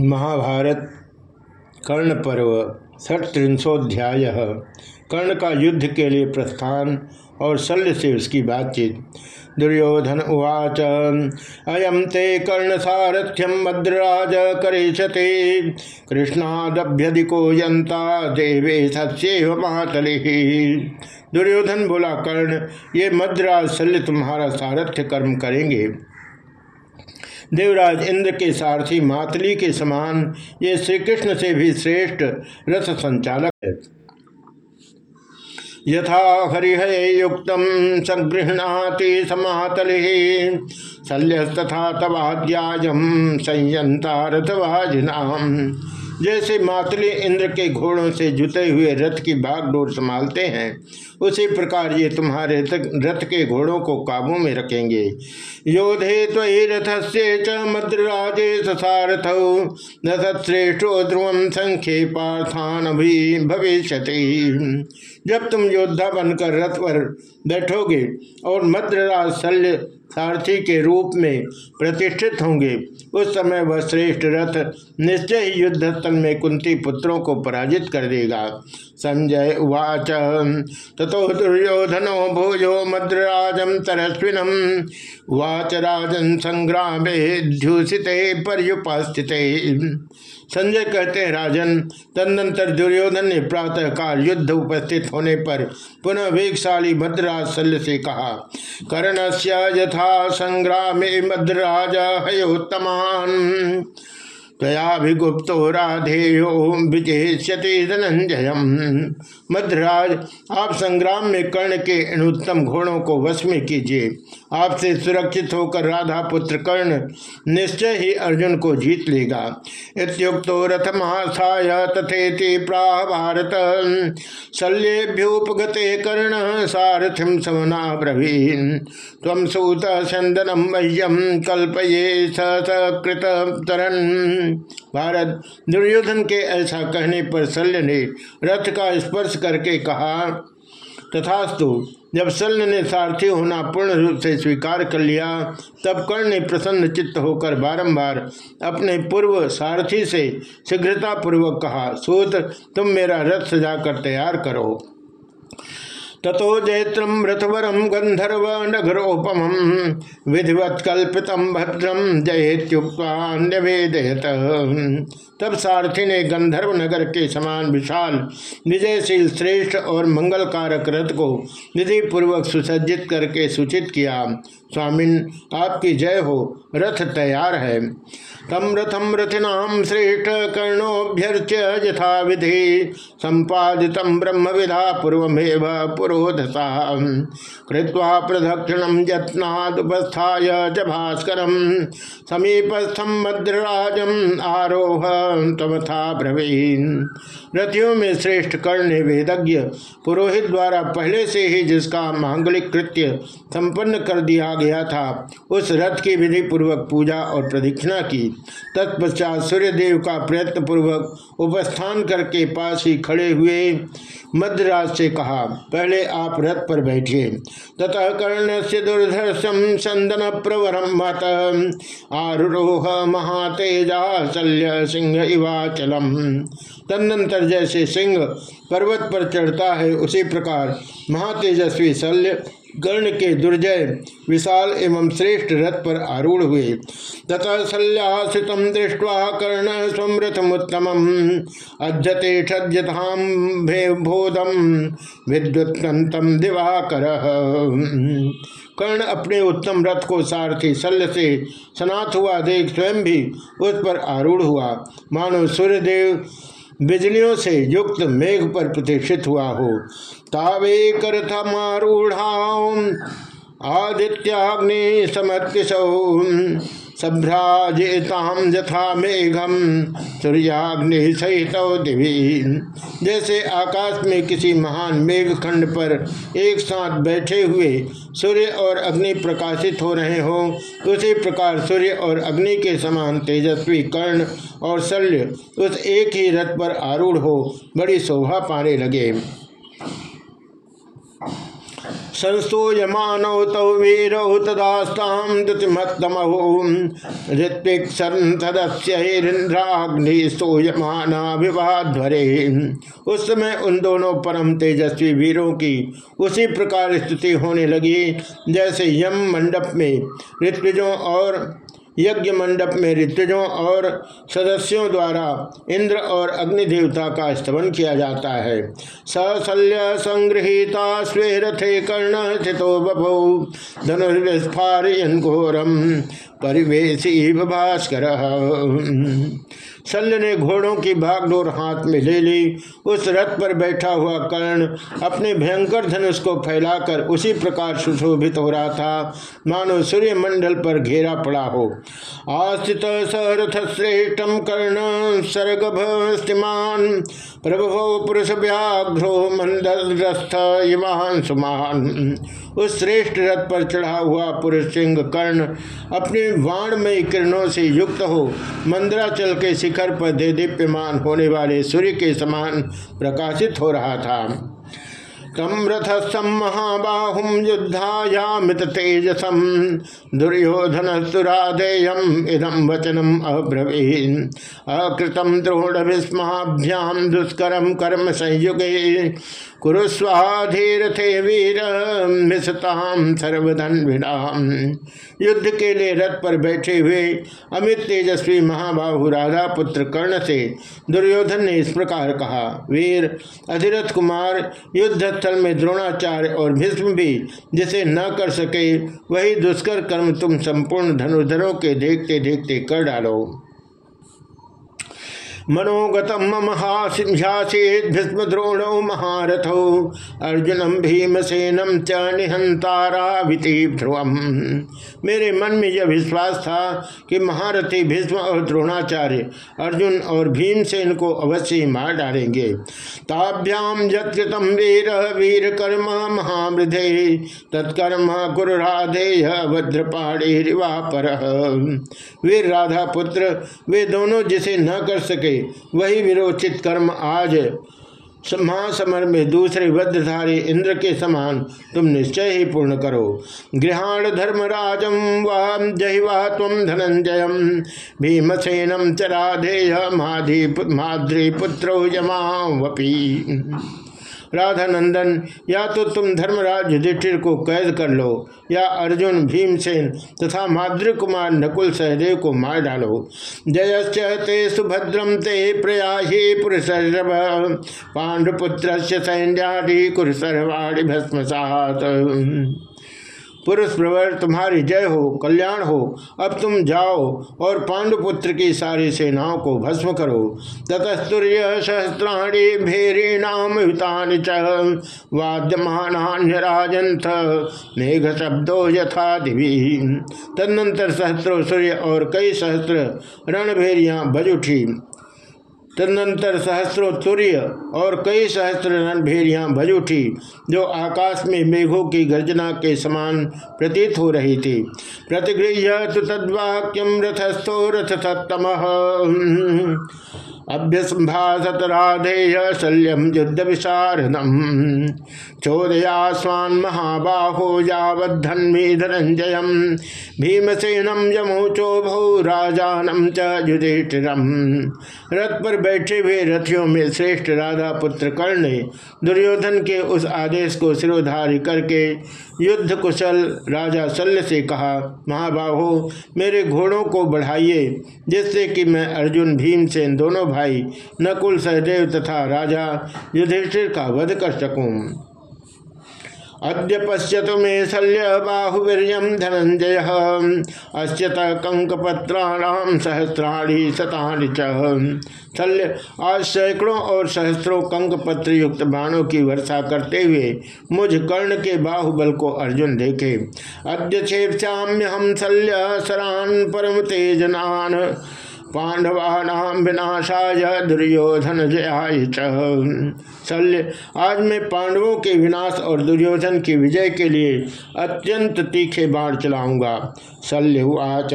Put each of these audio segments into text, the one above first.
महाभारत कर्ण पर्व षट्रिंशोध्याय कर्ण का युद्ध के लिए प्रस्थान और शल्य से उसकी बातचीत। दुर्योधन उवाच अयम ते कर्ण सारथ्यम मद्राज करेशते कृष्णादभ्यधिको यंता देवे सत्य मातले। दुर्योधन बोला, कर्ण, ये मद्राज शल्य तुम्हारा सारथ्य कर्म करेंगे। देवराज इंद्र के सारथी मातली के समान ये श्री कृष्ण से भी श्रेष्ठ रथ संचालक है। यथा हरिह युक्त संगृहणाति शल्य तथा तवाद्याज संयंता रथवाजिनाम जैसे मातली इंद्र के घोड़ों से जुते हुए रथ की बागडोर संभालते हैं, उसी प्रकार ये तुम्हारे रथ के घोड़ों को काबू में रखेंगे। योधे त्वयि रथ से च मद्राजे सारथ श्रेष्ठो ध्रुव संख्ये पार्थान भी भविष्य जब तुम योद्धा बनकर रथ पर बैठोगे और मद्रराज शल्य सारथी के रूप में प्रतिष्ठित होंगे। उस समय वह श्रेष्ठ रथ निश्चय ही युद्ध स्थल में कुंती पुत्रों को पराजित कर देगा। संजय उवाच तथो दुर्योधनो भोजो मद्राजम तरस्विनम। उवाच राजन संग्राम ध्यूषित पर्युपास्थित। संजय कहते हैं, राजन, तदनंतर दुर्योधन ने प्रातः काल युद्ध उपस्थित होने पर पुनः वेगशाली शल्य से कहा कर्ण से यथा संग्राम मद्राज हयोत्तमान। तयाभिगुप्तो राधेयो विजेष्यति धनंजय मध्यराज, आप संग्राम में कर्ण के इन उत्तम घोड़ों को वश में कीजिए। आपसे सुरक्षित होकर राधा पुत्र कर्ण निश्चय ही अर्जुन को जीत लेगा। इतुक्तो रथ महासाय तथेति प्राह भारत शल्येभ्योपगते कर्ण सारथिम समना ब्रवीन तम सूत चंदनम मह्यम कल्पये सकृत तरन। भारत, दुर्योधन के ऐसा कहने पर शल्य ने रथ का स्पर्श करके कहा, तथास्तु, जब शल्य ने सारथी होना पूर्ण रूप से स्वीकार कर लिया, तब कर्ण ने प्रसन्न चित्त होकर बारंबार अपने पूर्व सारथी से शीघ्रतापूर्वक कहा सूत्र तुम मेरा रथ सजाकर तैयार करो। ततो जैत्रम रथवरम गंधर्व नगरोपम विधिवत कल्पित भद्रम जयेत्युक्वेदयत तब सारथी ने गंधर्व नगर के समान विशाल, विजयशील, श्रेष्ठ और मंगलकारक रथ को विधि पूर्वक सुसज्जित करके सूचित किया। स्वामिन, आपकी जय हो, रथ तैयार है। तम रथम रथिनाम श्रेष्ठ कर्णोभ्यर्च्य यथा विधि संपादित ब्रह्म विधा पूर्वमेव पुरोधसा। कृत्वा प्रदक्षिणम यत्नादुपस्थाय च भास्कर समीपस्थम मद्रराजम आरोह तमथा ब्रवीन। रथियों में श्रेष्ठ कर्ण वेदज्ञ पुरोहित द्वारा पहले से ही जिसका मांगलिक कृत्य संपन्न कर दिया गया था। उस रथ की विधि पूर्वक पूजा और प्रदीक्षिणा की। तत्पश्चात सूर्यदेव का प्रयत्न पूर्वक उपस्थान करके पास ही खड़े हुए मध्यराज से कहा, पहले आप रथ पर बैठिए। ततः कर्ण से दुर्धर्षम चंदन प्रवरम मत आरोह महातेजा शल्य सिंह इवाचलम। तदनंतर जैसे सिंह पर्वत पर चढ़ता है, उसी प्रकार महातेजस्वी शल्य गर्ण के दुर्जय विशाल एवं श्रेष्ठ रथ पर आरूढ़ हुए। तथा शल्याश्रित दृष्टवा कर्ण स्वमृतमुत्तम अध्यते क्षद्यताम बोधम विद्युतम दिवाकर। कर्ण अपने उत्तम रथ को सारथी शल्य से सनात हुआ देख स्वयं भी उस पर आरूढ़ हुआ। मानो सूर्यदेव बिजलियों से युक्त मेघ पर प्रतिष्ठित हुआ हो तावे करथमारूढ़ा आदित्याग्नि समत्सौ सभ्राजेताम यथा मेघम सूर्याग्नि सहित दिवी। जैसे आकाश में किसी महान मेघ खंड पर एक साथ बैठे हुए सूर्य और अग्नि प्रकाशित हो रहे हो, उसी प्रकार सूर्य और अग्नि के समान तेजस्वी कर्ण और शल्य उस एक ही रथ पर आरूढ़ हो बड़ी शोभा पाने लगे। संस्तूयमानौ तौ वीरौ उस समय उन दोनों परम तेजस्वी वीरों की उसी प्रकार स्तुति होने लगी, जैसे यम मंडप में ऋत्विजों और यज्ञ मंडप में ऋतुजों और सदस्यों द्वारा इंद्र और अग्नि देवता का स्तवन किया जाता है। सशल्य संग्रहिता स्वे रथे कर्ण स्थितो बभौ। धनुर्विस्फारयन घोरम। परिवेशी भास्कर। शल्य ने घोड़ों की भागडोर हाथ में ले ली। उस रथ पर बैठा हुआ कर्ण अपने भयंकर धनुष को फैलाकर उसी प्रकार सुशोभित हो रहा था। मानो सूर्य मंडल पर घेरा पड़ा हो। आस्थित सरथ श्रेष्ठम कर्ण सर्गभस्तिमान प्रभु पुरुष व्याघ्रो मंदरस्थ युवान सुमान। उस श्रेष्ठ रथ पर चढ़ा हुआ पुरुष सिंह कर्ण अपने वाण में किरणों से युक्त हो मंदराचल के शिखर पर दे दीप्यमान होने वाले सूर्य के समान प्रकाशित हो रहा था। तम रथस्थम महाबाहुम युद्धायामित तेजसम दुर्योधन सुराधेयम इदम वचनम अब्रवीन। अकृतम द्रोण भीस्माभ्याम दुष्करम कर्म संयुगे कुरुस्वाधीर थे वीर मिसताम सर्वधन युद्ध के लिए रथ पर बैठे हुए अमित तेजस्वी महाबाहु राधा पुत्र कर्ण से दुर्योधन ने इस प्रकार कहा, वीर, अधिरथ कुमार, युद्ध स्थल में द्रोणाचार्य और भीष्म भी जिसे न कर सके, वही दुष्कर कर्म तुम संपूर्ण धनुधरों के देखते देखते कर डालो। मनोगतम महासिंहासीत भीष्म द्रोणो महारथो। अर्जुनम भीमसेनम च निहंतारा ध्रुवम मेरे मन में यह विश्वास था कि महारथी भीष्म और द्रोणाचार्य अर्जुन और भीमसेन को अवश्य मार डालेंगे। ताभ्याम यम वीर वीर कर्म महामृधे, तत्कर्म कुराधेय भद्रपाणी रिवा पर वीर राधा पुत्र वे दोनों जिसे न कर सके वही विरोचित कर्म आज महासमर में दूसरे वज्रधारी इंद्र के समान तुम निश्चय ही पूर्ण करो। गृहाण धर्मराजम वाम जहिवा तम धनंजय। भीमसेनम चराधेय माधी माद्री पुत्रो यमावपी। राधा नंदन या तो तुम धर्मराज युधिष्ठिर को कैद कर लो, या अर्जुन भीमसेन तथा माद्री कुमार नकुल सहदेव को मार डालो। जयश्च ते सुभद्रम ते प्रया पुरुष पांडुपुत्र सैन्य कुरुसर्वाणी भस्मसात। पुरुष प्रवर तुम्हारी जय हो, कल्याण हो। अब तुम जाओ और पांडुपुत्र की सारी सेनाओं को भस्म करो। ततस्तुर्य सहस्राणी भेरीणाम युतानि च वाद्यमानान्यराजंथ मेघ शब्दो यथा दिवी। तदनंतर सहस्रो सूर्य और कई सहस्त्र रणभेरियाँ बज उठी। तदनंतर सहस्रो सूर्य और कई सहस्र रणभेरियाँ भज उठी, जो आकाश में मेघों की गर्जना के समान प्रतीत हो रही थी। प्रतिगृह्य तो तद्वाक्यम रथस्थो रथ सत्तम अभ्यसंभाषत राधेय शल्यम युद्ध विशारदम चोदया स्वान् महाबाहो यावद्धन्मी धनंजय भीमसेनम यमोचोभौ राजानम च युधिष्ठिरम। रथ पर बैठे हुए रथियों में श्रेष्ठ राधा पुत्र कर्ण दुर्योधन के उस आदेश को सिरोधारी करके युद्ध कुशल राजा शल्य से कहा, महाबाहो, मेरे घोड़ों को बढ़ाइए, जिससे कि मैं अर्जुन, भीमसेन दोनों भाई नकुल सहदेव तथा राजा युधिष्ठिर का वध कर सकूँ। अद्य पश्यत मे शल्य बाहुवीर धनंजय अश्यत कंकपत्राणाम सहस्राणी शतानि शल्य, आज सैकड़ों और सहस्रों कंक पत्र युक्त बाणों की वर्षा करते हुए मुझ कर्ण के बाहुबल को अर्जुन देखे। अद्य छेप्याम्य हम शल्य सरान परम तेजनान पांडवानाम विनाशाय दुर्योधन जयाय शल्य, आज मैं पांडवों के विनाश और दुर्योधन की विजय के लिए अत्यंत तीखे बाण चलाऊँगा। शल्य उच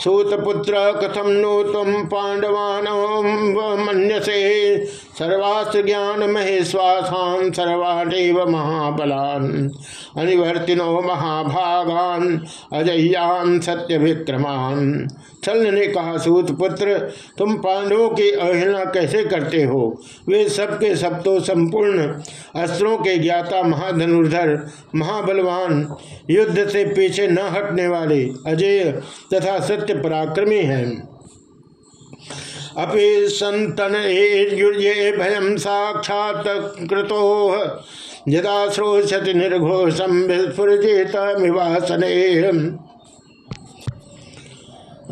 सूतपुत्र, कथम नो तम पांडवान से सर्वास्त्र ज्ञान महेश्वासान सर्वानेव महाबलान। अनिवर्तिनो महाभागान, अजय्यान सत्य विक्रमान छल ने कहा, सूत पुत्र, तुम पांडवों की अवहेलना कैसे करते हो? वे सबके सब तो संपूर्ण अस्त्रों के ज्ञाता महाधनुर्धर, महाबलवान, युद्ध से पीछे न हटने वाले अजय तथा सत्य पराक्रमी हैं। अपि संतन भयम साक्षात कृतो। यदा श्रोषति निर्घोषम विस्फुरजेत मिवासने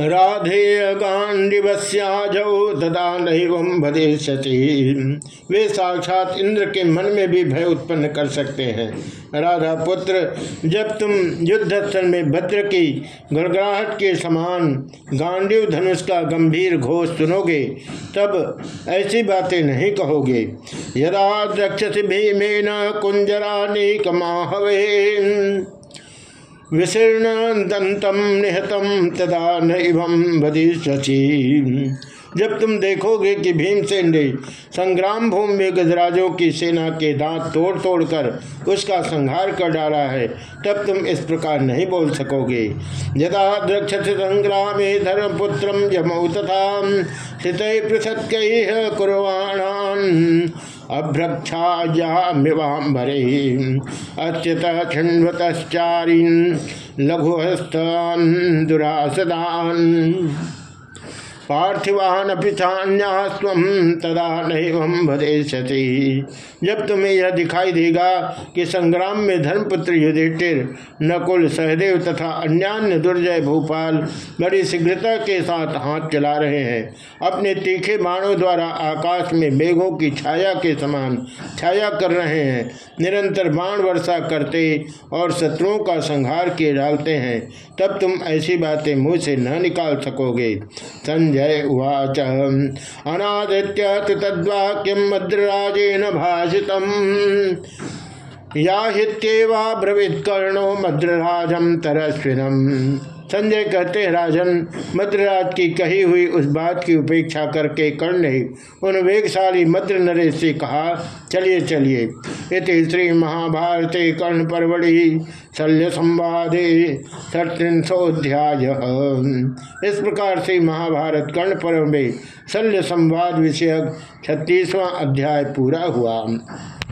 राधेय गांडिवस्याजौ तदा नैवम भदेशति वे साक्षात इंद्र के मन में भी भय उत्पन्न कर सकते हैं। राधा पुत्र, जब तुम युद्ध स्थल में भद्र की गड़गड़ाहट के समान गांडीव धनुष का गंभीर घोष सुनोगे, तब ऐसी बातें नहीं कहोगे। यदा द्रक्षसी भीमेन कुंजरानिकमाहवे विशीर्ण दंतम निहतम तदा नैवम भदिष्यसी जब तुम देखोगे कि भीमसेन ने संग्राम भूमि में गजराजों की सेना के दांत तोड़ तोड़ कर उसका संहार कर डाला है, तब तुम इस प्रकार नहीं बोल सकोगे। यदा द्रक्षत संग्राम धर्मपुत्र यमौ तथा स्थित पृथक कुरवाणान अभ्रक्षायामिवाम्बरे अच्युत छिण्वतश्चारीन् लघुहस्तान् दुरासदान् पार्थिवान पिछान्यास्व तदा नहीं भदेशति जब तुम्हें यह दिखाई देगा कि संग्राम में धर्मपुत्र युधिष्ठिर, नकुल, सहदेव तथा अन्यान्य दुर्जय भोपाल बड़ी शीघ्रता के साथ हाथ चला रहे हैं, अपने तीखे बाणों द्वारा आकाश में मेघों की छाया के समान छाया कर रहे हैं, निरंतर बाण वर्षा करते और शत्रुओं का संहार किए डालते हैं, तब तुम ऐसी बातें मुँह से न निकाल सकोगे। संजय संजय उवाच। अनादित्य तद्वाक्यम मद्राजेन भाषित या हित्येवा ब्रवीत कर्णो मद्रराजम तरस्विनम। संजय कहते हैं, राजन मद्रराज की कही हुई उस बात की उपेक्षा करके कर्ण ने उन वेगशाली मद्र नरेश से कहा, चलिए चलिए। इति श्री महाभारत कर्ण परवड़ी शल्य संवादे षट्रिंशोध्याय इस प्रकार से महाभारत कर्ण पर्व में शल्य संवाद विषयक छत्तीसवां अध्याय पूरा हुआ।